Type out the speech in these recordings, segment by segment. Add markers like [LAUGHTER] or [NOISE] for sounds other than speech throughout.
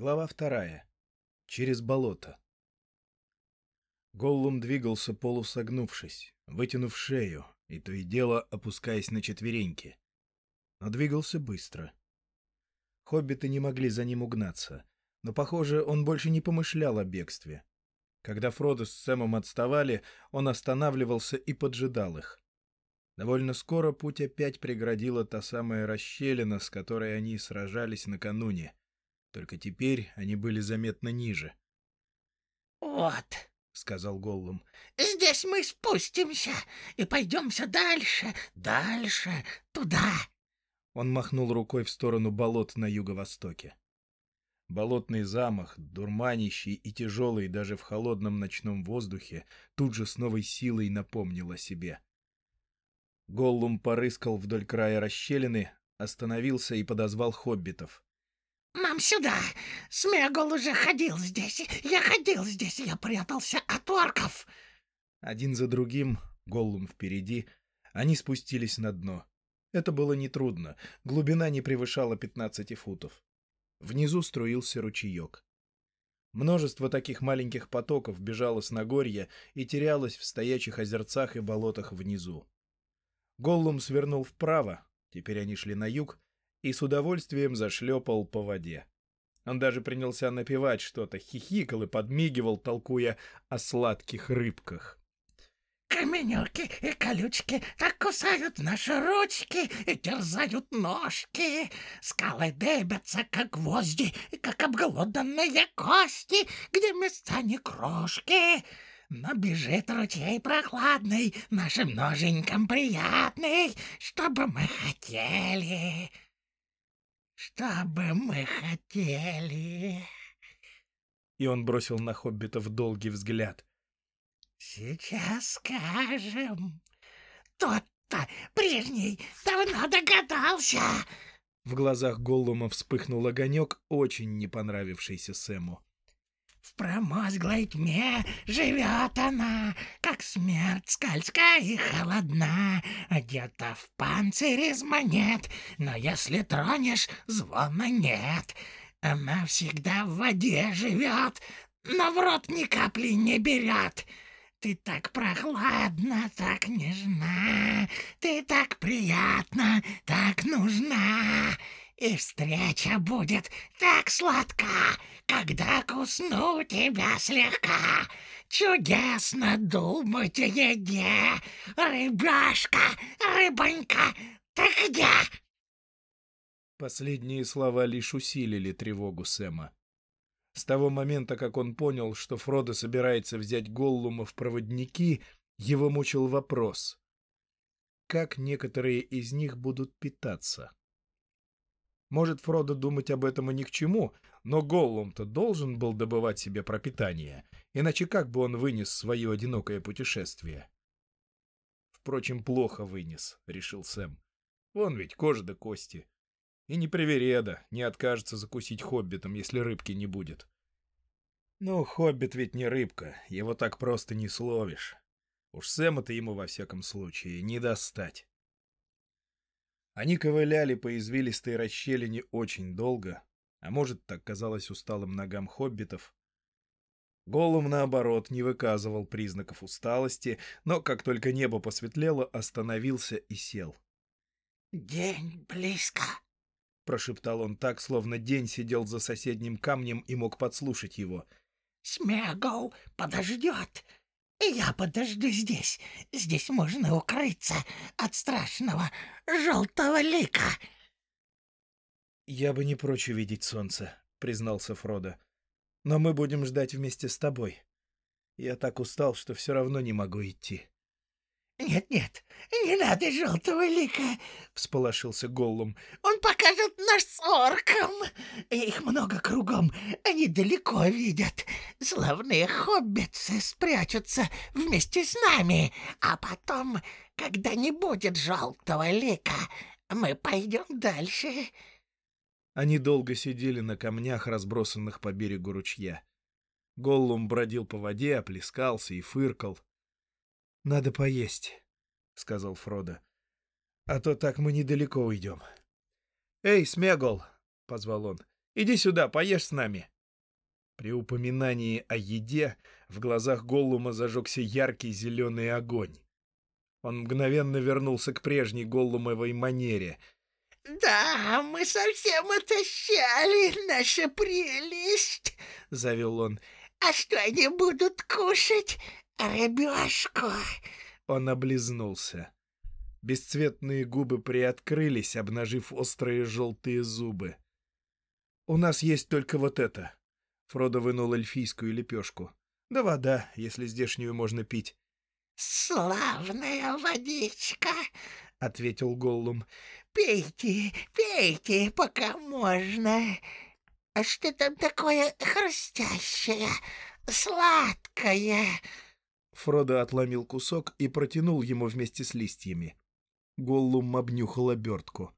Глава вторая. Через болото. Голлум двигался полусогнувшись, вытянув шею, и то и дело опускаясь на четвереньки. Но двигался быстро. Хоббиты не могли за ним угнаться, но, похоже, он больше не помышлял о бегстве. Когда Фродо с Сэмом отставали, он останавливался и поджидал их. Довольно скоро путь опять преградила та самая расщелина, с которой они сражались накануне — только теперь они были заметно ниже. «Вот», — сказал Голлум, — «здесь мы спустимся и пойдем все дальше, дальше, туда». Он махнул рукой в сторону болот на юго-востоке. Болотный замах, дурманящий и тяжелый даже в холодном ночном воздухе, тут же с новой силой напомнил о себе. Голлум порыскал вдоль края расщелины, остановился и подозвал хоббитов. «Нам сюда! Смегол уже ходил здесь! Я ходил здесь! Я прятался от орков!» Один за другим, Голлум впереди, они спустились на дно. Это было нетрудно, глубина не превышала 15 футов. Внизу струился ручеек. Множество таких маленьких потоков бежало с Нагорья и терялось в стоячих озерцах и болотах внизу. Голлум свернул вправо, теперь они шли на юг, и с удовольствием зашлепал по воде. Он даже принялся напевать что-то, хихикал и подмигивал, толкуя о сладких рыбках. Каменюки и колючки так кусают наши ручки и терзают ножки. Скалы дыбятся, как гвозди, как обглоданные кости, где места не крошки. Но бежит ручей прохладный, нашим ноженькам приятный, чтобы мы хотели. Что бы мы хотели? И он бросил на хоббитов долгий взгляд. Сейчас скажем. Тот-то прежний давно догадался. В глазах Голлума вспыхнул огонек, очень не понравившийся Сэму. Промозглой тьме живет она, как смерть скользкая и холодна, одета в панцирь из монет, но если тронешь, звона нет. Она всегда в воде живет, но в рот ни капли не берет. Ты так прохладна, так нежна, ты так приятна, так нужна. И встреча будет так сладка, когда кусну тебя слегка. Чудесно думать о еде. Рыбашка, рыбонька, ты где? Последние слова лишь усилили тревогу Сэма. С того момента, как он понял, что Фродо собирается взять Голлума в проводники, его мучил вопрос. Как некоторые из них будут питаться? Может, Фродо думать об этом и ни к чему, но Голлум-то должен был добывать себе пропитание, иначе как бы он вынес свое одинокое путешествие? Впрочем, плохо вынес, — решил Сэм. Вон ведь кожа да кости. И не привереда, не откажется закусить хоббитом, если рыбки не будет. Ну, хоббит ведь не рыбка, его так просто не словишь. Уж Сэма-то ему, во всяком случае, не достать. Они ковыляли по извилистой расщелине очень долго, а может, так казалось усталым ногам хоббитов. Голум, наоборот, не выказывал признаков усталости, но как только небо посветлело, остановился и сел. «День близко», — прошептал он так, словно день сидел за соседним камнем и мог подслушать его. «Смегол подождет, я подожду здесь. Здесь можно укрыться от страшного желтого лика. «Я бы не прочь увидеть солнце», — признался Фродо. «Но мы будем ждать вместе с тобой. Я так устал, что все равно не могу идти». «Нет-нет, не надо желтого лика!» — всполошился Голлум. «Он покажет нас с орком! Их много кругом, они далеко видят. Славные хоббицы спрячутся вместе с нами, а потом, когда не будет желтого лика, мы пойдем дальше». Они долго сидели на камнях, разбросанных по берегу ручья. Голлум бродил по воде, оплескался и фыркал. — Надо поесть, — сказал Фродо. — А то так мы недалеко уйдем. — Эй, Смегол! — позвал он. — Иди сюда, поешь с нами. При упоминании о еде в глазах Голлума зажегся яркий зеленый огонь. Он мгновенно вернулся к прежней Голлумовой манере. «Да, мы совсем отощали, наша прелесть!» — завел он. «А что они будут кушать? Рыбешку!» Он облизнулся. Бесцветные губы приоткрылись, обнажив острые желтые зубы. «У нас есть только вот это». Фродо вынул эльфийскую лепешку. «Да вода, если здешнюю можно пить». «Славная водичка!» — ответил Голлум. «Пейте, пейте, пока можно. А что там такое хрустящее, сладкое?» Фродо отломил кусок и протянул ему вместе с листьями. Голлум обнюхал обертку.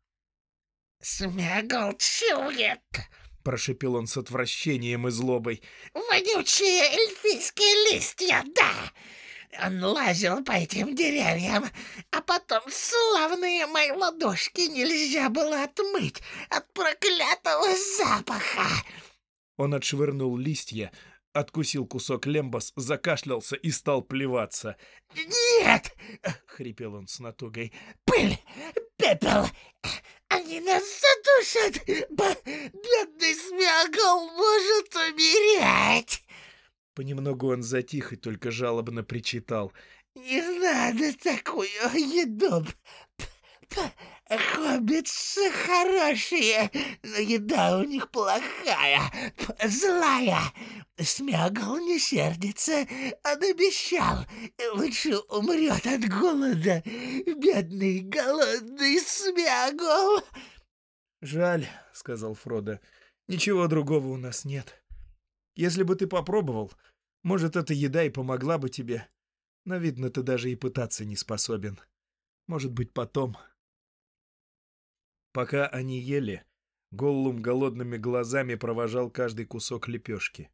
«Смягл человек!» — прошипел он с отвращением и злобой. «Вонючие эльфийские листья, да! Он лазил по этим деревьям, а потом славные мои ладошки нельзя было отмыть от проклятого запаха!» Он отшвырнул листья, откусил кусок лембас, закашлялся и стал плеваться. «Нет!» — хрипел он с натугой. «Пыль! Пепел! Они нас задушат! Бедный смягл может умереть!» Понемногу он затих и только жалобно причитал. «Не надо такую еду! Хоббитсы хорошие, но еда у них плохая, злая. Смягл не сердится, он обещал, лучше умрет от голода, бедный голодный Смягл. «Жаль», — сказал Фродо, — «ничего другого у нас нет. Если бы ты попробовал, может, эта еда и помогла бы тебе, но, видно, ты даже и пытаться не способен. Может быть, потом...» Пока они ели, Голлум голодными глазами провожал каждый кусок лепешки.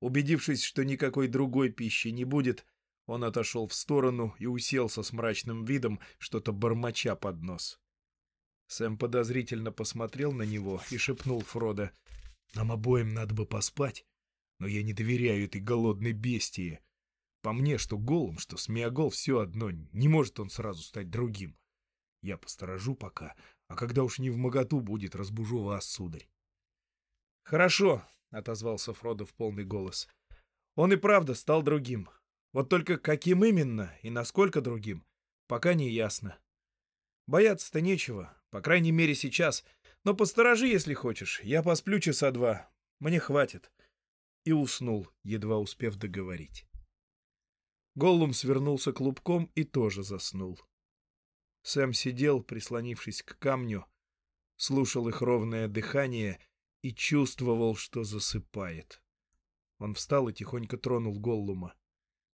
Убедившись, что никакой другой пищи не будет, он отошел в сторону и уселся с мрачным видом, что-то бормоча под нос. Сэм подозрительно посмотрел на него и шепнул Фродо, «Нам обоим надо бы поспать, но я не доверяю этой голодной бестии. По мне, что Голум, что Смеогол, все одно, не может он сразу стать другим. Я посторожу пока, а когда уж не в моготу будет, разбужу вас, сударь. — Хорошо, — отозвался Фродо в полный голос. Он и правда стал другим. Вот только каким именно и насколько другим, пока не ясно. Бояться-то нечего, по крайней мере сейчас. Но посторожи, если хочешь. Я посплю часа два. Мне хватит. И уснул, едва успев договорить. Голлум свернулся клубком и тоже заснул. Сэм сидел, прислонившись к камню, слушал их ровное дыхание и чувствовал, что засыпает. Он встал и тихонько тронул Голлума.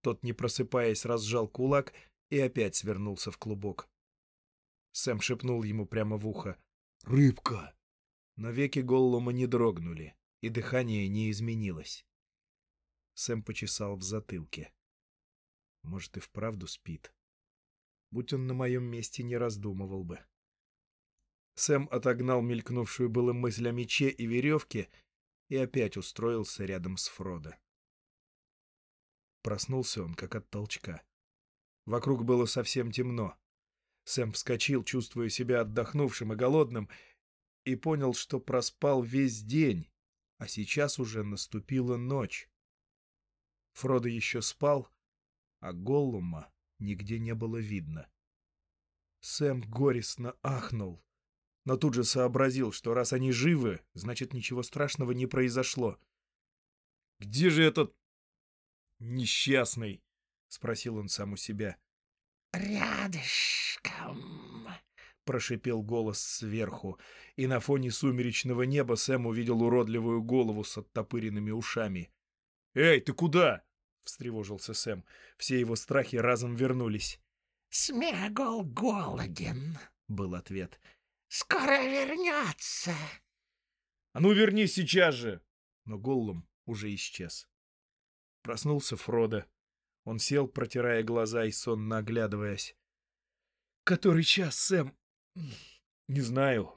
Тот, не просыпаясь, разжал кулак и опять свернулся в клубок. Сэм шепнул ему прямо в ухо. «Рыбка!» Но веки Голлума не дрогнули, и дыхание не изменилось. Сэм почесал в затылке. Может, и вправду спит. Будь он на моем месте, не раздумывал бы. Сэм отогнал мелькнувшую было мысль о мече и веревке и опять устроился рядом с Фродо. Проснулся он, как от толчка. Вокруг было совсем темно. Сэм вскочил, чувствуя себя отдохнувшим и голодным, и понял, что проспал весь день, а сейчас уже наступила ночь. Фродо еще спал, а Голлума нигде не было видно. Сэм горестно ахнул, но тут же сообразил, что раз они живы, значит, ничего страшного не произошло. «Где же этот несчастный?» — спросил он сам у себя. «Рядышком», — прошипел голос сверху, и на фоне сумеречного неба Сэм увидел уродливую голову с оттопыренными ушами. «Эй, ты куда?» — встревожился Сэм. Все его страхи разом вернулись. «Смегол голоден», — был ответ. «Скоро вернется». «А ну вернись сейчас же!» Но Голлум уже исчез. Проснулся Фродо. Он сел, протирая глаза и сонно оглядываясь. «Который час, Сэм?» «Не знаю.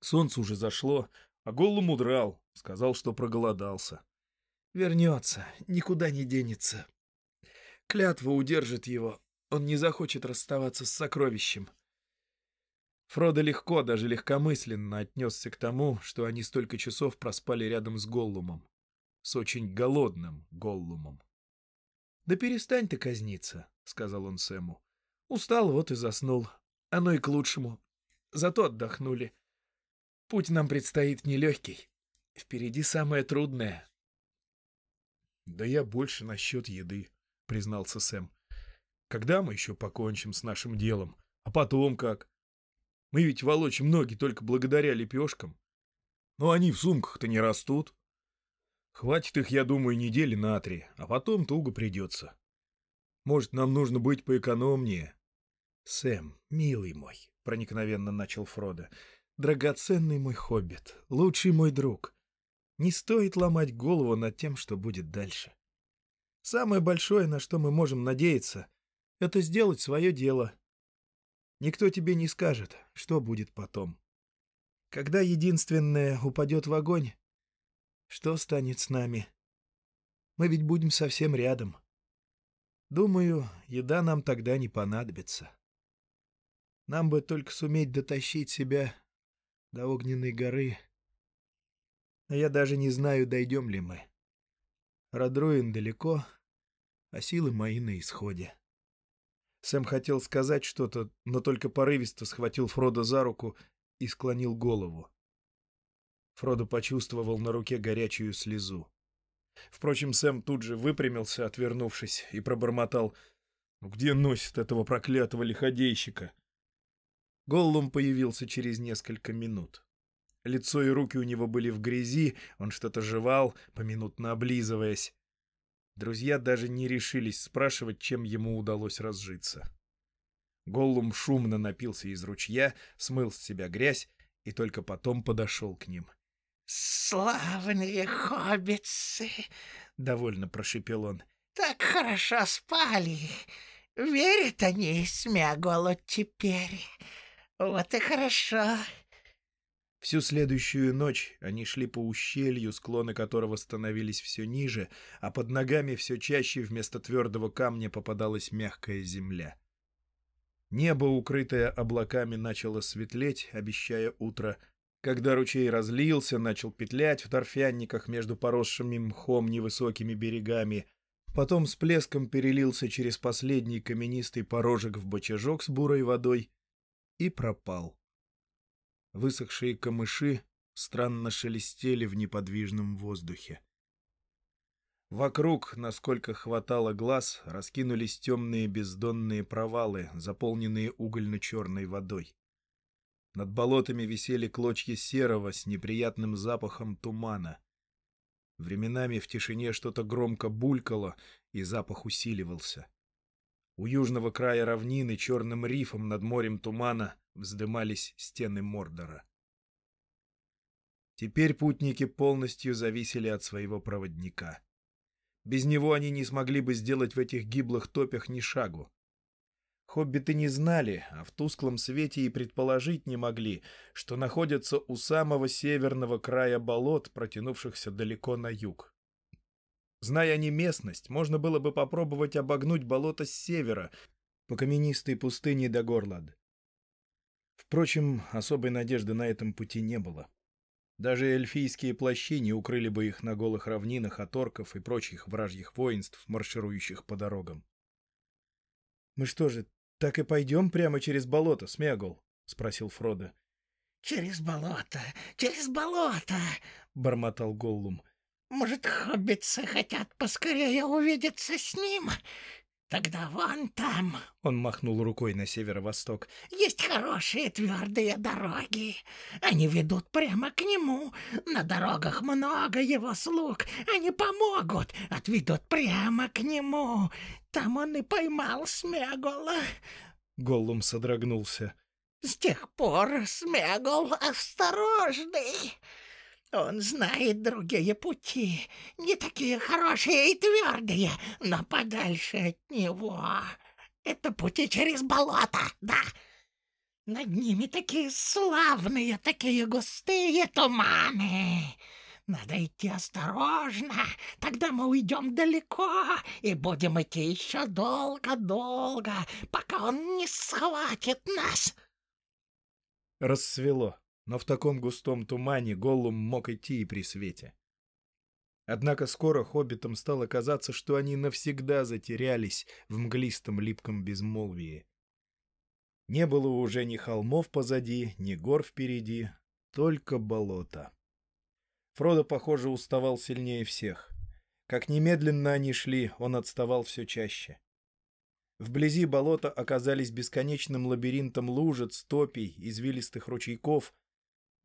Солнце уже зашло, А Голлум удрал, сказал, что проголодался. Вернется, никуда не денется. Клятва удержит его, он не захочет расставаться с сокровищем. Фродо легко, даже легкомысленно отнесся к тому, что они столько часов проспали рядом с Голлумом. С очень голодным Голлумом. «Да перестань ты казниться», — сказал он Сэму. «Устал, вот и заснул. Оно и к лучшему. Зато отдохнули. Путь нам предстоит нелегкий. Впереди самое трудное». «Да я больше насчет еды», — признался Сэм. «Когда мы еще покончим с нашим делом? А потом как? Мы ведь волочим ноги только благодаря лепешкам. Но они в сумках-то не растут. Хватит их, я думаю, недели на три, а потом туго придется. Может, нам нужно быть поэкономнее? Сэм, милый мой, — проникновенно начал Фродо, — драгоценный мой хоббит, лучший мой друг. Не стоит ломать голову над тем, что будет дальше. Самое большое, на что мы можем надеяться, — это сделать свое дело, Никто тебе не скажет, что будет потом. Когда единственное упадет в огонь, что станет с нами? Мы ведь будем совсем рядом. Думаю, еда нам тогда не понадобится. Нам бы только суметь дотащить себя до огненной горы. Я даже не знаю, дойдем ли мы. Родруин далеко, а силы мои на исходе. Сэм хотел сказать что-то, но только порывисто схватил Фродо за руку и склонил голову. Фродо почувствовал на руке горячую слезу. Впрочем, Сэм тут же выпрямился, отвернувшись, и пробормотал «Ну где носит этого проклятого лиходейщика?» Голлум появился через несколько минут. Лицо и руки у него были в грязи, он что-то жевал, поминутно облизываясь. Друзья даже не решились спрашивать, чем ему удалось разжиться. Голлум шумно напился из ручья, смыл с себя грязь и только потом подошел к ним. «Славные хоббитцы!» — довольно прошипел он. «Так хорошо спали. Верят они Смяголу теперь. Вот и хорошо. Всю следующую ночь они шли по ущелью, склоны которого становились все ниже, а под ногами все чаще вместо твердого камня попадалась мягкая земля. Небо, укрытое облаками, начало светлеть, обещая утро. Когда ручей разлился, начал петлять в торфянниках между поросшими мхом невысокими берегами, потом с плеском перелился через последний каменистый порожек в бочажок с бурой водой и пропал. Высохшие камыши странно шелестели в неподвижном воздухе. Вокруг, насколько хватало глаз, раскинулись темные бездонные провалы, заполненные угольно-черной водой. Над болотами висели клочья серого с неприятным запахом тумана. Временами в тишине что-то громко булькало, и запах усиливался. У южного края равнины черным рифом над морем тумана вздымались стены Мордора. Теперь путники полностью зависели от своего проводника. Без него они не смогли бы сделать в этих гиблых топях ни шагу. Хоббиты не знали, а в тусклом свете и предположить не могли, что находятся у самого северного края болот, протянувшихся далеко на юг. Зная они местность, можно было бы попробовать обогнуть болото с севера, по каменистой пустыне до Горлад. Впрочем, особой надежды на этом пути не было. Даже эльфийские плащи не укрыли бы их на голых равнинах от орков и прочих вражьих воинств, марширующих по дорогам. «Мы что же, так и пойдем прямо через болото, Смегол?» — спросил Фродо. «Через болото, через болото!» — бормотал Голлум. «Может, хоббитцы хотят поскорее увидеться с ним? Тогда вон там, — он махнул рукой на северо-восток, — есть хорошие твердые дороги. Они ведут прямо к нему. На дорогах много его слуг. Они помогут, отведут прямо к нему. Там он и поймал Смегола. Голлум содрогнулся. С тех пор Смегол осторожный. Он знает другие пути, не такие хорошие и твердые, но подальше от него. Это пути через болото, да. Над ними такие славные, такие густые туманы. Надо идти осторожно, тогда мы уйдем далеко и будем идти еще долго-долго, пока он не схватит нас. Рассвело, но в таком густом тумане Голлум мог идти и при свете. Однако скоро хоббитам стало казаться, что они навсегда затерялись в мглистом липком безмолвии. Не было уже ни холмов позади, ни гор впереди, только болото. Фродо, похоже, уставал сильнее всех. Как немедленно они шли, он отставал все чаще. Вблизи болота оказались бесконечным лабиринтом лужиц, топий, извилистых ручейков.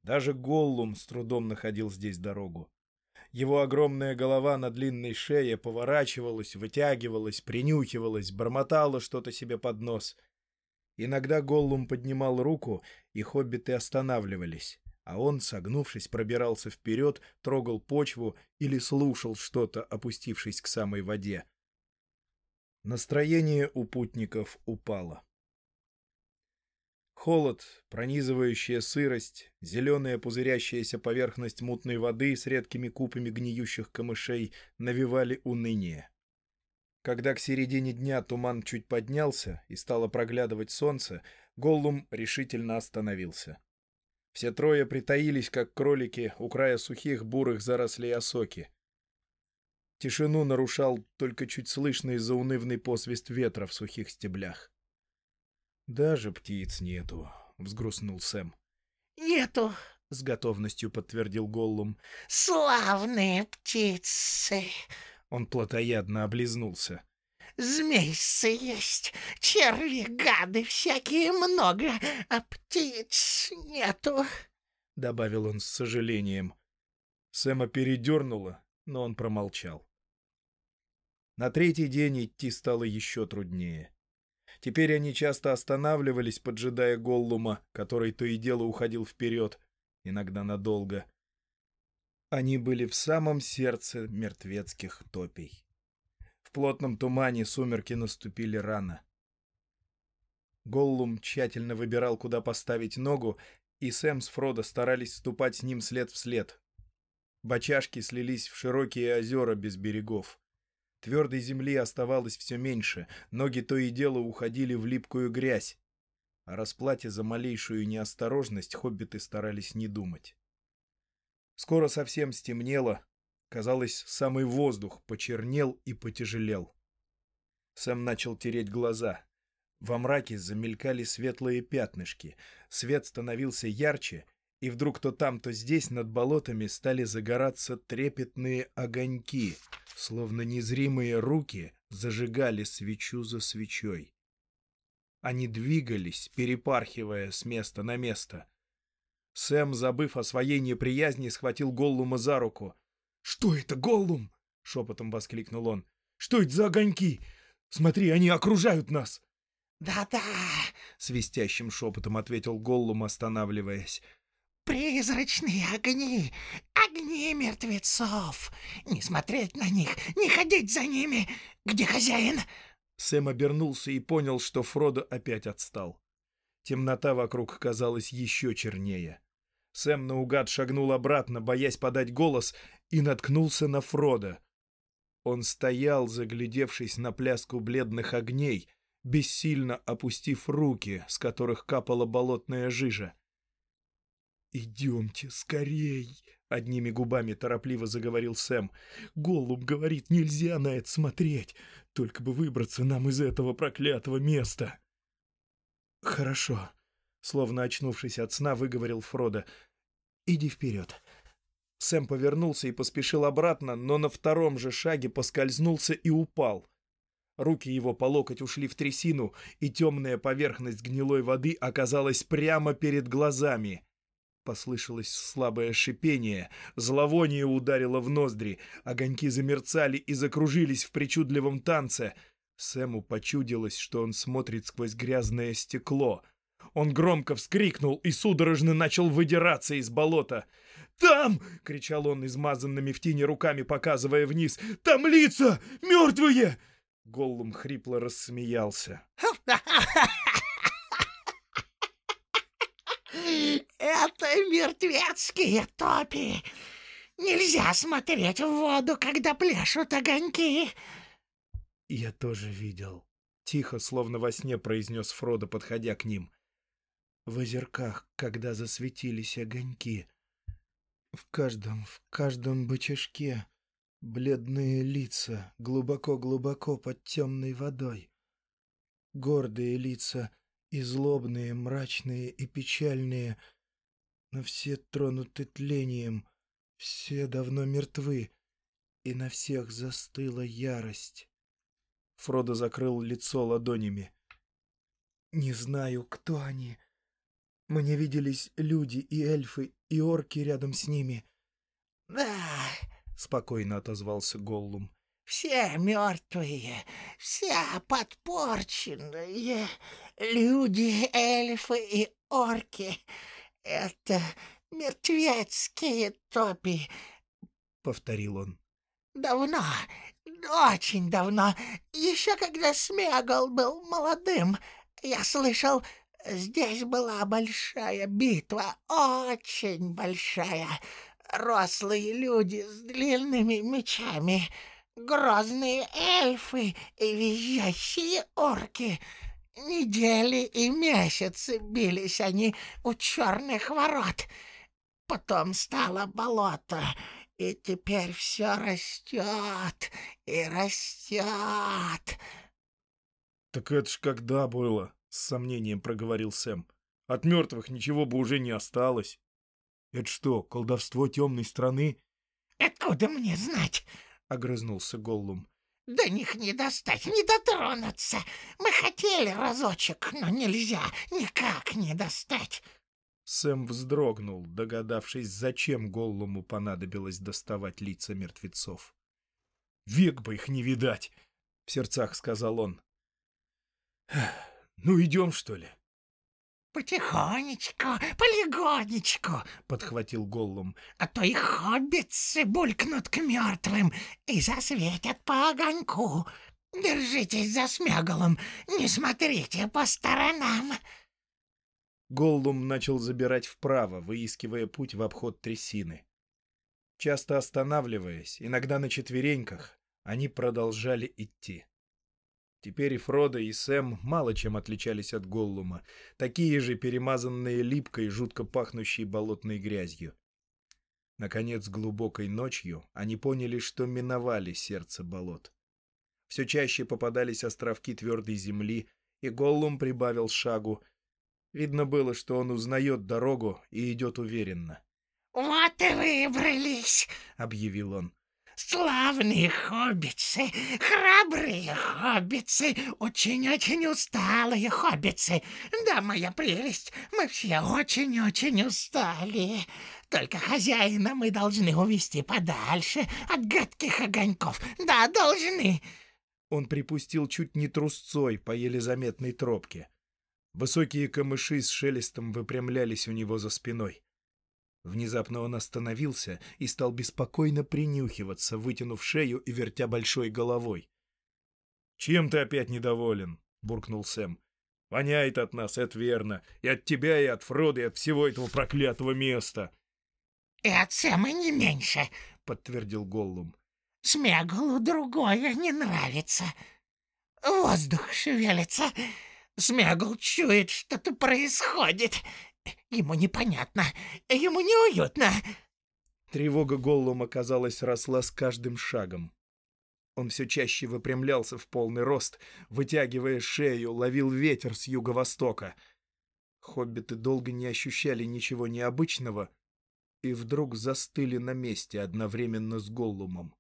Даже Голлум с трудом находил здесь дорогу. Его огромная голова на длинной шее поворачивалась, вытягивалась, принюхивалась, бормотала что-то себе под нос — Иногда Голлум поднимал руку, и хоббиты останавливались, а он, согнувшись, пробирался вперед, трогал почву или слушал что-то, опустившись к самой воде. Настроение у путников упало. Холод, пронизывающая сырость, зеленая пузырящаяся поверхность мутной воды с редкими купами гниющих камышей навевали уныние. Когда к середине дня туман чуть поднялся и стало проглядывать солнце, Голлум решительно остановился. Все трое притаились, как кролики, у края сухих бурых зарослей осоки. Тишину нарушал только чуть слышный заунывный посвист ветра в сухих стеблях. «Даже птиц нету», — взгрустнул Сэм. «Нету», — с готовностью подтвердил Голлум. «Славные птицы!» Он плотоядно облизнулся. «Змейсы есть, черви, гады всякие много, а птиц нету», — добавил он с сожалением. Сэма передернуло, но он промолчал. На третий день идти стало еще труднее. Теперь они часто останавливались, поджидая Голлума, который то и дело уходил вперед, иногда надолго. Они были в самом сердце мертвецких топий. В плотном тумане сумерки наступили рано. Голлум тщательно выбирал, куда поставить ногу, и Сэм с Фродо старались ступать с ним след в след. Бочашки слились в широкие озера без берегов. Твердой земли оставалось все меньше, ноги то и дело уходили в липкую грязь. О расплате за малейшую неосторожность хоббиты старались не думать. Скоро совсем стемнело. Казалось, самый воздух почернел и потяжелел. Сэм начал тереть глаза. Во мраке замелькали светлые пятнышки. Свет становился ярче, и вдруг то там, то здесь над болотами стали загораться трепетные огоньки, словно незримые руки зажигали свечу за свечой. Они двигались, перепархивая с места на место — Сэм, забыв о своей неприязни, схватил Голлума за руку. «Что это, Голлум?» — шепотом воскликнул он. «Что это за огоньки? Смотри, они окружают нас!» «Да-да!» — свистящим шепотом ответил Голлум, останавливаясь. «Призрачные огни! Огни мертвецов! Не смотреть на них, не ходить за ними! Где хозяин?» Сэм обернулся и понял, что Фродо опять отстал. Темнота вокруг казалась еще чернее. Сэм наугад шагнул обратно, боясь подать голос, и наткнулся на Фрода. Он стоял, заглядевшись на пляску бледных огней, бессильно опустив руки, с которых капала болотная жижа. «Идемте скорей!» — одними губами торопливо заговорил Сэм. «Голуб говорит, нельзя на это смотреть. Только бы выбраться нам из этого проклятого места!» «Хорошо», Словно очнувшись от сна, выговорил Фродо. «Иди вперед». Сэм повернулся и поспешил обратно, но на втором же шаге поскользнулся и упал. Руки его по локоть ушли в трясину, и темная поверхность гнилой воды оказалась прямо перед глазами. Послышалось слабое шипение, зловоние ударило в ноздри, огоньки замерцали и закружились в причудливом танце. Сэму почудилось, что он смотрит сквозь грязное стекло — он громко вскрикнул и судорожно начал выдираться из болота. «Там!» — кричал он измазанными в тени руками, показывая вниз. «Там лица! Мертвые!» Голлум хрипло рассмеялся. [LAUGHS] мертвецкие топи! Нельзя смотреть в воду, когда пляшут огоньки!» «Я тоже видел», — тихо, словно во сне произнес Фродо, подходя к ним. «В озерках, когда засветились огоньки, в каждом, в каждом бычажке бледные лица, глубоко-глубоко под темной водой. Гордые лица и злобные, мрачные и печальные, но все тронуты тлением, все давно мертвы, и на всех застыла ярость. Фродо закрыл лицо ладонями. «Не знаю, кто они. Мне виделись люди и эльфы, и орки рядом с ними». «Да», — спокойно отозвался Голлум. «Все мертвые, все подпорченные, люди, эльфы и орки. Это мертвецкие топи», — повторил он. «Давно, очень давно, еще когда Смегал был молодым, я слышал, здесь была большая битва, очень большая. Рослые люди с длинными мечами, грозные эльфы и визжащие орки. Недели и месяцы бились они у черных ворот. Потом стало болото, и теперь все растет и растет. Так это ж когда было? С сомнением проговорил Сэм. От мертвых ничего бы уже не осталось. Это что, колдовство темной страны? Откуда мне знать? Огрызнулся Голлум. До них не достать, не дотронуться. Мы хотели разочек, но нельзя, никак не достать. Сэм вздрогнул, догадавшись, зачем Голлуму понадобилось доставать лица мертвецов. «Век бы их не видать!» — в сердцах сказал он. «Ну, идем, что ли?» «Потихонечку, полегонечку», — подхватил Голлум, «а то и хоббитцы булькнут к мертвым и засветят по огоньку. Держитесь за смяголом, не смотрите по сторонам». Голлум начал забирать вправо, выискивая путь в обход трясины. Часто останавливаясь, иногда на четвереньках, они продолжали идти. Теперь и Фродо, и Сэм мало чем отличались от Голлума, такие же перемазанные липкой, жутко пахнущей болотной грязью. Наконец, глубокой ночью они поняли, что миновали сердце болот. Все чаще попадались островки твердой земли, и Голлум прибавил шагу, Видно было, что он узнает дорогу и идет уверенно. «Вот и выбрались!» — объявил он. «Славные хоббицы, храбрые хоббицы, очень-очень усталые хоббицы. Да, моя прелесть, мы все очень-очень устали. Только хозяина мы должны увести подальше от гадких огоньков. Да, должны!» Он припустил чуть не трусцой по еле заметной тропке. Высокие камыши с шелестом выпрямлялись у него за спиной. Внезапно он остановился и стал беспокойно принюхиваться, вытянув шею и вертя большой головой. «Чем ты опять недоволен?» — буркнул Сэм. «Воняет от нас, это верно. И от тебя, и от Фрода, и от всего этого проклятого места». «И от Сэма не меньше», — подтвердил Голлум. «Смегалу другое не нравится. Воздух шевелится, Смегл чует, что-то происходит. Ему непонятно, ему неуютно. Тревога Голлума, казалось, росла с каждым шагом. Он все чаще выпрямлялся в полный рост, вытягивая шею, ловил ветер с юго-востока. Хоббиты долго не ощущали ничего необычного и вдруг застыли на месте одновременно с Голлумом.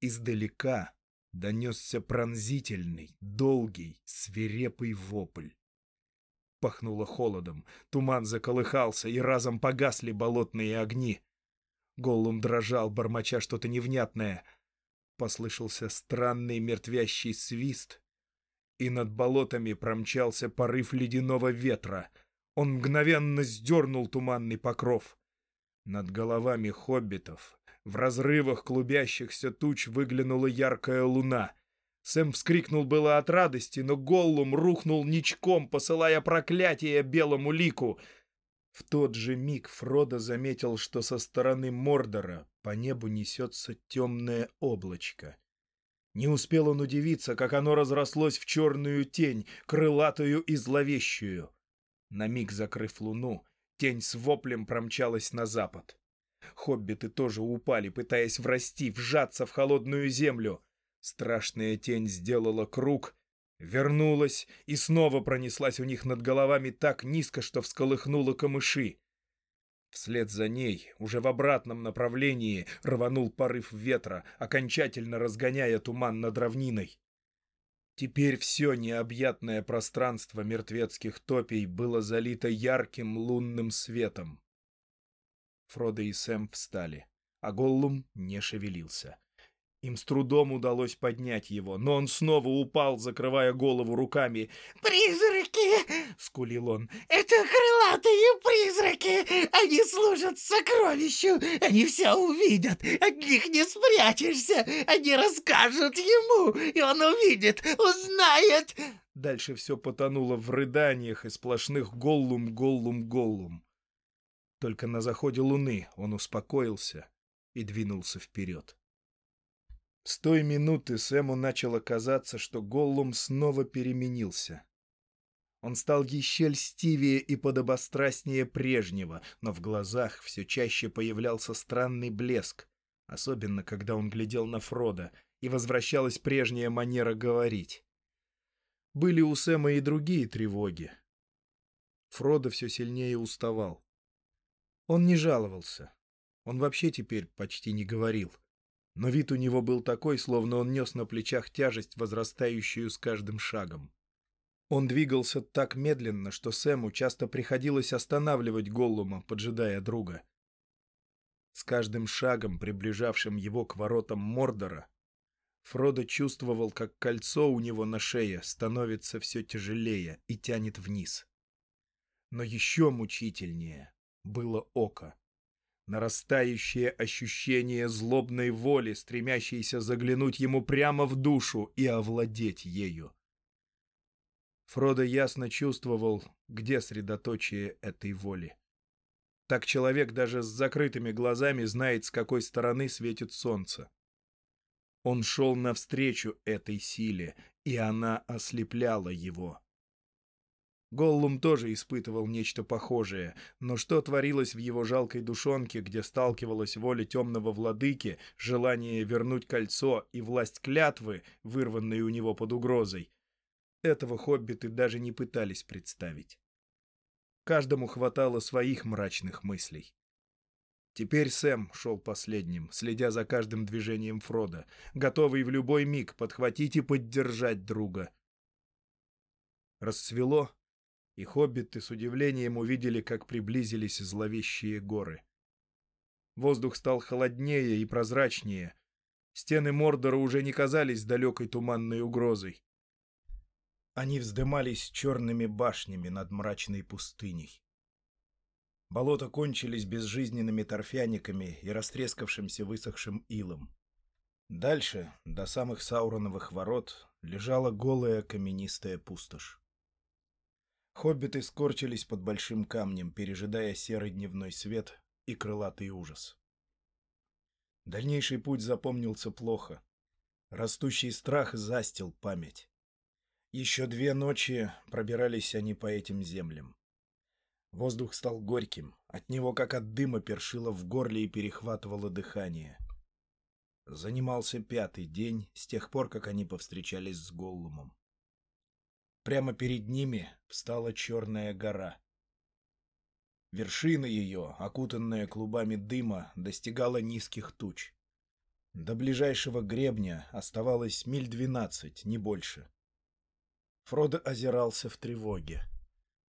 Издалека донесся пронзительный, долгий, свирепый вопль. Пахнуло холодом, туман заколыхался, и разом погасли болотные огни. Голлум дрожал, бормоча что-то невнятное. Послышался странный мертвящий свист, и над болотами промчался порыв ледяного ветра. Он мгновенно сдернул туманный покров. Над головами хоббитов в разрывах клубящихся туч выглянула яркая луна. Сэм вскрикнул было от радости, но Голлум рухнул ничком, посылая проклятие белому лику. В тот же миг Фродо заметил, что со стороны Мордора по небу несется темное облачко. Не успел он удивиться, как оно разрослось в черную тень, крылатую и зловещую. На миг закрыв луну, тень с воплем промчалась на запад. Хоббиты тоже упали, пытаясь врасти, вжаться в холодную землю. Страшная тень сделала круг, вернулась и снова пронеслась у них над головами так низко, что всколыхнула камыши. Вслед за ней, уже в обратном направлении, рванул порыв ветра, окончательно разгоняя туман над равниной. Теперь все необъятное пространство мертвецких топей было залито ярким лунным светом. Фродо и Сэм встали, а Голлум не шевелился. Им с трудом удалось поднять его, но он снова упал, закрывая голову руками. «Призраки!» — скулил он. «Это крылатые призраки! Они служат сокровищу! Они все увидят! От них не спрячешься! Они расскажут ему, и он увидит, узнает!» Дальше все потонуло в рыданиях и сплошных голлум-голлум-голлум. Только на заходе луны он успокоился и двинулся вперед. С той минуты Сэму начало казаться, что Голлум снова переменился. Он стал еще льстивее и подобострастнее прежнего, но в глазах все чаще появлялся странный блеск, особенно когда он глядел на Фрода, и возвращалась прежняя манера говорить. Были у Сэма и другие тревоги. Фродо все сильнее уставал. Он не жаловался. Он вообще теперь почти не говорил но вид у него был такой, словно он нес на плечах тяжесть, возрастающую с каждым шагом. Он двигался так медленно, что Сэму часто приходилось останавливать Голлума, поджидая друга. С каждым шагом, приближавшим его к воротам Мордора, Фродо чувствовал, как кольцо у него на шее становится все тяжелее и тянет вниз. Но еще мучительнее было око нарастающее ощущение злобной воли, стремящейся заглянуть ему прямо в душу и овладеть ею. Фродо ясно чувствовал, где средоточие этой воли. Так человек даже с закрытыми глазами знает, с какой стороны светит солнце. Он шел навстречу этой силе, и она ослепляла его. Голлум тоже испытывал нечто похожее, но что творилось в его жалкой душонке, где сталкивалась воля темного владыки, желание вернуть кольцо и власть клятвы, вырванные у него под угрозой, этого хоббиты даже не пытались представить. Каждому хватало своих мрачных мыслей. Теперь Сэм шел последним, следя за каждым движением Фрода, готовый в любой миг подхватить и поддержать друга. Расцвело, и хоббиты с удивлением увидели, как приблизились зловещие горы. Воздух стал холоднее и прозрачнее. Стены Мордора уже не казались далекой туманной угрозой. Они вздымались черными башнями над мрачной пустыней. Болота кончились безжизненными торфяниками и растрескавшимся высохшим илом. Дальше, до самых Сауроновых ворот, лежала голая каменистая пустошь. Хоббиты скорчились под большим камнем, пережидая серый дневной свет и крылатый ужас. Дальнейший путь запомнился плохо. Растущий страх застил память. Еще две ночи пробирались они по этим землям. Воздух стал горьким, от него как от дыма першило в горле и перехватывало дыхание. Занимался пятый день с тех пор, как они повстречались с Голлумом. Прямо перед ними встала черная гора. Вершина ее, окутанная клубами дыма, достигала низких туч. До ближайшего гребня оставалось миль двенадцать, не больше. Фродо озирался в тревоге.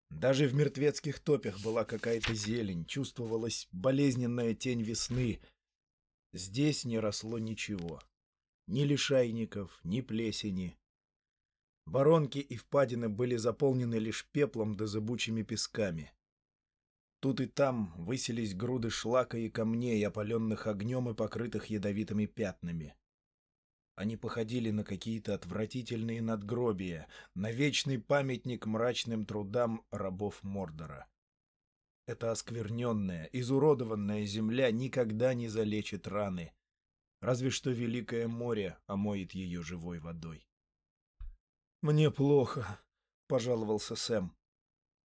Даже в мертвецких топях была какая-то зелень, чувствовалась болезненная тень весны. Здесь не росло ничего. Ни лишайников, ни плесени. Воронки и впадины были заполнены лишь пеплом да зыбучими песками. Тут и там высились груды шлака и камней, опаленных огнем и покрытых ядовитыми пятнами. Они походили на какие-то отвратительные надгробия, на вечный памятник мрачным трудам рабов Мордора. Эта оскверненная, изуродованная земля никогда не залечит раны. Разве что Великое море омоет ее живой водой. «Мне плохо», — пожаловался Сэм.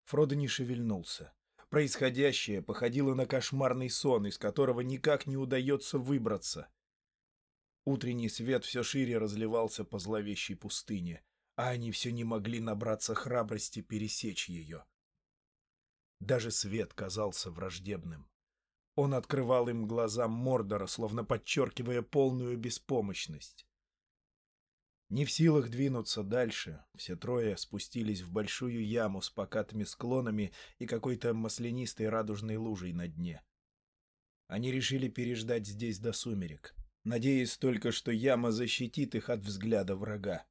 Фродо не шевельнулся. Происходящее походило на кошмарный сон, из которого никак не удается выбраться. Утренний свет все шире разливался по зловещей пустыне, а они все не могли набраться храбрости пересечь ее. Даже свет казался враждебным. Он открывал им глазам Мордора, словно подчеркивая полную беспомощность. Не в силах двинуться дальше, все трое спустились в большую яму с покатыми склонами и какой-то маслянистой радужной лужей на дне. Они решили переждать здесь до сумерек надеясь только, что яма защитит их от взгляда врага.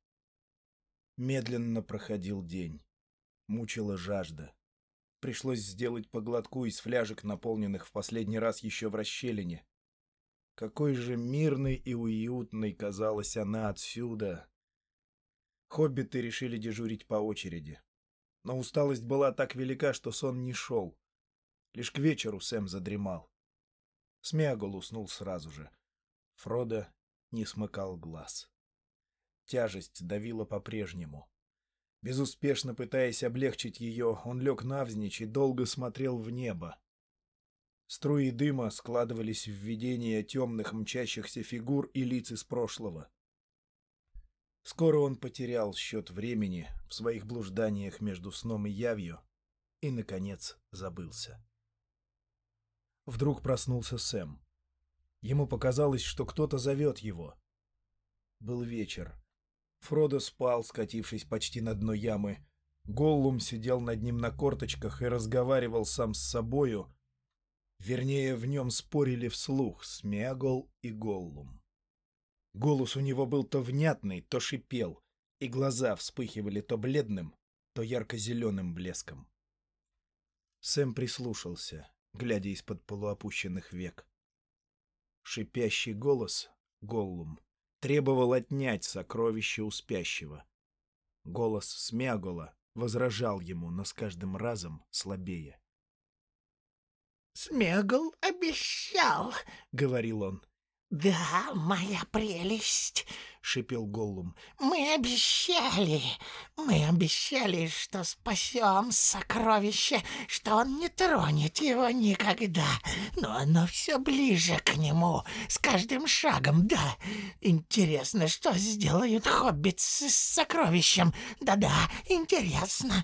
Медленно проходил день. Мучила жажда. Пришлось сделать поглотку из фляжек, наполненных в последний раз еще в расщелине. Какой же мирной и уютной казалась она отсюда. Хоббиты решили дежурить по очереди. Но усталость была так велика, что сон не шел. Лишь к вечеру Сэм задремал. Смягол уснул сразу же — Фродо не смыкал глаз. Тяжесть давила по-прежнему. Безуспешно пытаясь облегчить ее, он лег навзничь и долго смотрел в небо. Струи дыма складывались в видение темных мчащихся фигур и лиц из прошлого. Скоро он потерял счет времени в своих блужданиях между сном и явью и, наконец, забылся. Вдруг проснулся Сэм. Ему показалось, что кто-то зовет его. Был вечер. Фродо спал, скатившись почти на дно ямы. Голлум сидел над ним на корточках и разговаривал сам с собою. Вернее, в нем спорили вслух Смягол и Голлум. Голос у него был то внятный, то шипел, и глаза вспыхивали то бледным, то ярко-зеленым блеском. Сэм прислушался, глядя из-под полуопущенных век. Шипящий голос, Голлум, требовал отнять сокровище у спящего. Голос Смягола возражал ему, но с каждым разом слабее. «Смегл обещал», — говорил он, «Да, моя прелесть!» — шипел Голлум. «Мы обещали! Мы обещали, что спасем сокровище, что он не тронет его никогда, но оно все ближе к нему, с каждым шагом, да. Интересно, что сделают хоббитсы с сокровищем? Да-да, интересно.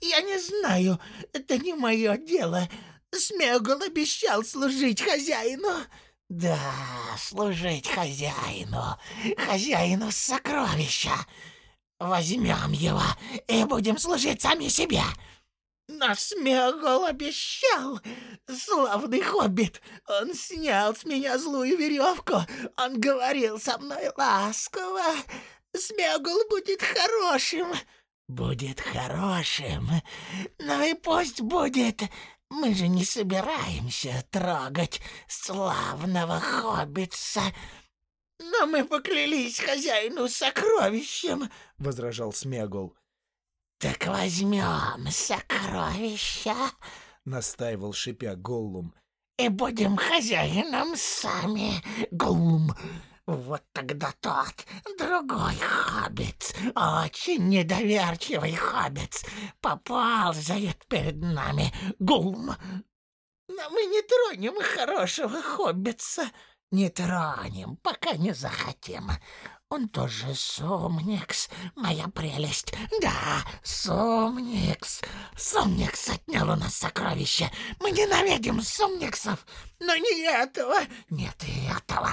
Я не знаю, это не мое дело. Смегл обещал служить хозяину». Да, служить хозяину, хозяину сокровища. Возьмем его и будем служить сами себе. Наш Смегол обещал, славный хоббит. Он снял с меня злую веревку. Он говорил со мной ласково. Смегол будет хорошим. Будет хорошим. Ну и пусть будет мы же не собираемся трогать славного хоббитса. Но мы поклялись хозяину сокровищем, — возражал Смегул. Так возьмем сокровища, — настаивал шипя Голлум, — и будем хозяином сами, Голлум. Вот тогда тот, другой хоббит, очень недоверчивый хоббит, поползает перед нами гулм. Но мы не тронем хорошего хоббитса, не тронем, пока не захотим. Он тоже Сумникс, моя прелесть. Да, Сумникс. Сумникс отнял у нас сокровища. Мы ненавидим Сумниксов. Но не этого, нет и этого.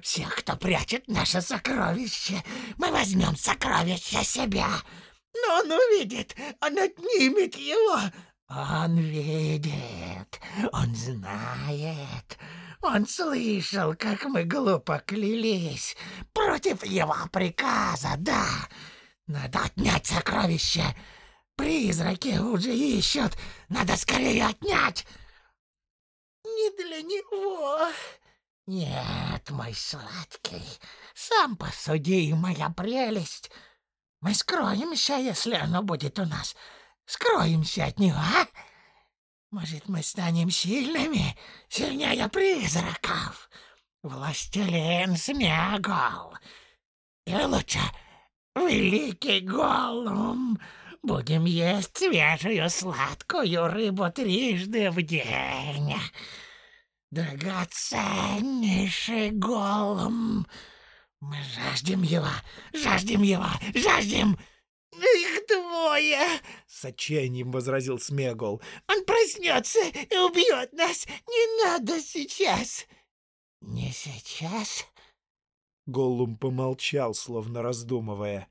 Всех, кто прячет наше сокровище. Мы возьмем сокровище себя. Но он увидит, он отнимет его. Он видит, он знает. Он слышал, как мы глупо клялись. Против его приказа, да. Надо отнять сокровище. Призраки уже ищут. Надо скорее отнять. Не для него. Нет, мой сладкий. Сам посуди, моя прелесть. Мы скроемся, если оно будет у нас. Скроемся от него, а? Может, мы станем сильными, сильнее призраков? Властелин Смягол. Или лучше, великий Голлум. Будем есть свежую сладкую рыбу трижды в день. Драгоценнейший Голлум. Мы жаждем его, жаждем его, жаждем. «Их двое!» — с отчаянием возразил Смегол. «Он проснется и убьет нас! Не надо сейчас!» «Не сейчас?» Голлум помолчал, словно раздумывая.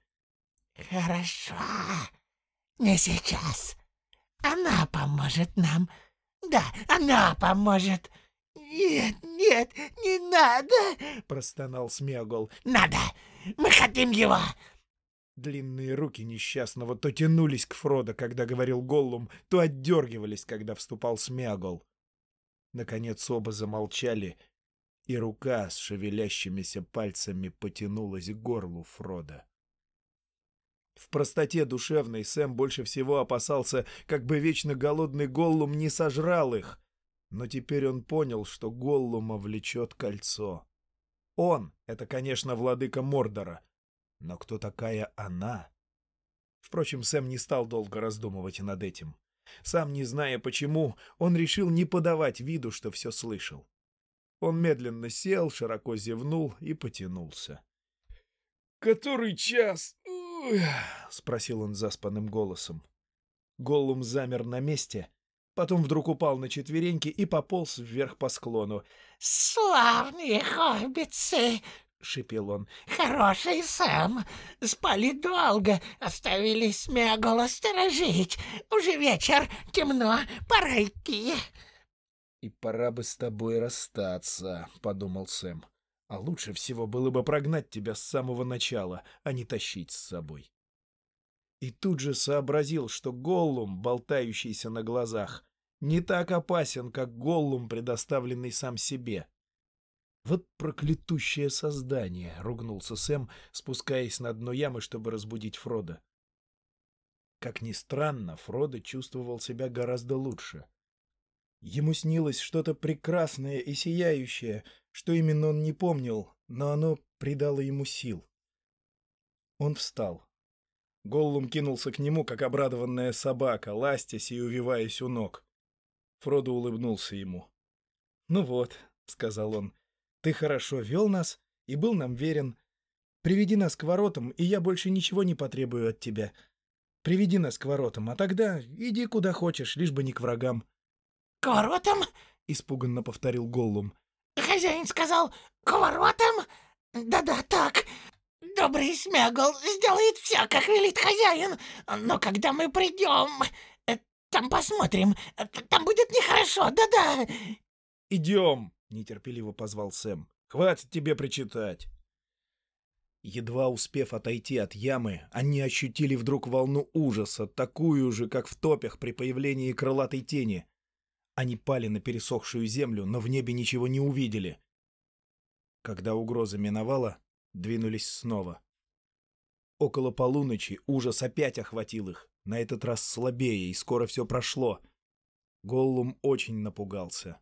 «Хорошо, не сейчас. Она поможет нам. Да, она поможет. Нет, нет, не надо!» — простонал Смегол. «Надо! Мы хотим его!» Длинные руки несчастного то тянулись к Фродо, когда говорил Голлум, то отдергивались, когда вступал Смягол. Наконец оба замолчали, и рука с шевелящимися пальцами потянулась к горлу Фрода. В простоте душевной Сэм больше всего опасался, как бы вечно голодный Голлум не сожрал их. Но теперь он понял, что Голлума влечет кольцо. Он — это, конечно, владыка Мордора — но кто такая она? Впрочем, Сэм не стал долго раздумывать над этим. Сам не зная почему, он решил не подавать виду, что все слышал. Он медленно сел, широко зевнул и потянулся. «Который час?» — спросил он заспанным голосом. Голлум замер на месте, потом вдруг упал на четвереньки и пополз вверх по склону. «Славные хоббицы!» — шипел он. «Хороший Сэм! Спали долго, оставили Смегола сторожить. Уже вечер, темно, пора идти». «И пора бы с тобой расстаться», — подумал Сэм. «А лучше всего было бы прогнать тебя с самого начала, а не тащить с собой». И тут же сообразил, что Голлум, болтающийся на глазах, не так опасен, как Голлум, предоставленный сам себе. «Вот проклятущее создание!» — ругнулся Сэм, спускаясь на дно ямы, чтобы разбудить Фрода. Как ни странно, Фродо чувствовал себя гораздо лучше. Ему снилось что-то прекрасное и сияющее, что именно он не помнил, но оно придало ему сил. Он встал. Голлум кинулся к нему, как обрадованная собака, ластясь и увиваясь у ног. Фродо улыбнулся ему. «Ну вот», — сказал он, ты хорошо вел нас и был нам верен. Приведи нас к воротам, и я больше ничего не потребую от тебя. Приведи нас к воротам, а тогда иди куда хочешь, лишь бы не к врагам. — К воротам? — испуганно повторил Голлум. — Хозяин сказал, к воротам? Да-да, так. Добрый Смягл сделает все, как велит хозяин. Но когда мы придем, э, там посмотрим. Там будет нехорошо, да-да. — Идем, нетерпеливо позвал Сэм. «Хватит тебе причитать!» Едва успев отойти от ямы, они ощутили вдруг волну ужаса, такую же, как в топях при появлении крылатой тени. Они пали на пересохшую землю, но в небе ничего не увидели. Когда угроза миновала, двинулись снова. Около полуночи ужас опять охватил их, на этот раз слабее, и скоро все прошло. Голлум очень напугался.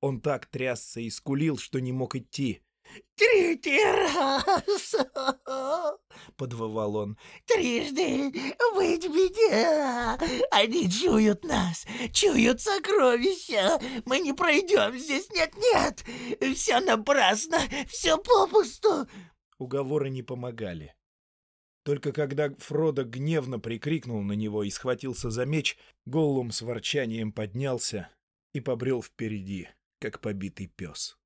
Он так трясся и скулил, что не мог идти. «Третий раз!» [LAUGHS] — подвывал он. «Трижды быть беде! Они чуют нас, чуют сокровища! Мы не пройдем здесь, нет-нет! Все напрасно, все попусту!» Уговоры не помогали. Только когда Фродо гневно прикрикнул на него и схватился за меч, Голлум с ворчанием поднялся и побрел впереди как побитый пес.